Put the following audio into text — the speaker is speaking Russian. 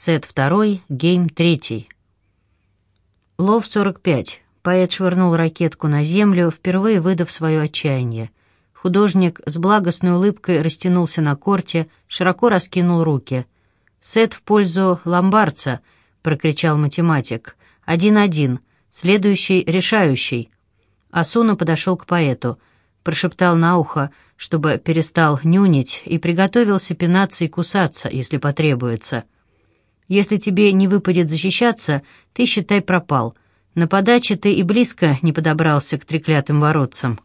Сет второй, гейм третий. Love 45. Поэт швырнул ракетку на землю, впервые выдав свое отчаяние. Художник с благостной улыбкой растянулся на корте, широко раскинул руки. «Сет в пользу ломбардца», — прокричал математик. «Один-один. Следующий решающий». Асуна подошел к поэту, прошептал на ухо, чтобы перестал нюнить, и приготовился пинаться и кусаться, если потребуется. «Если тебе не выпадет защищаться, ты, считай, пропал. На подаче ты и близко не подобрался к треклятым воротцам».